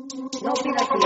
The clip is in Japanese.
Ngopi lagi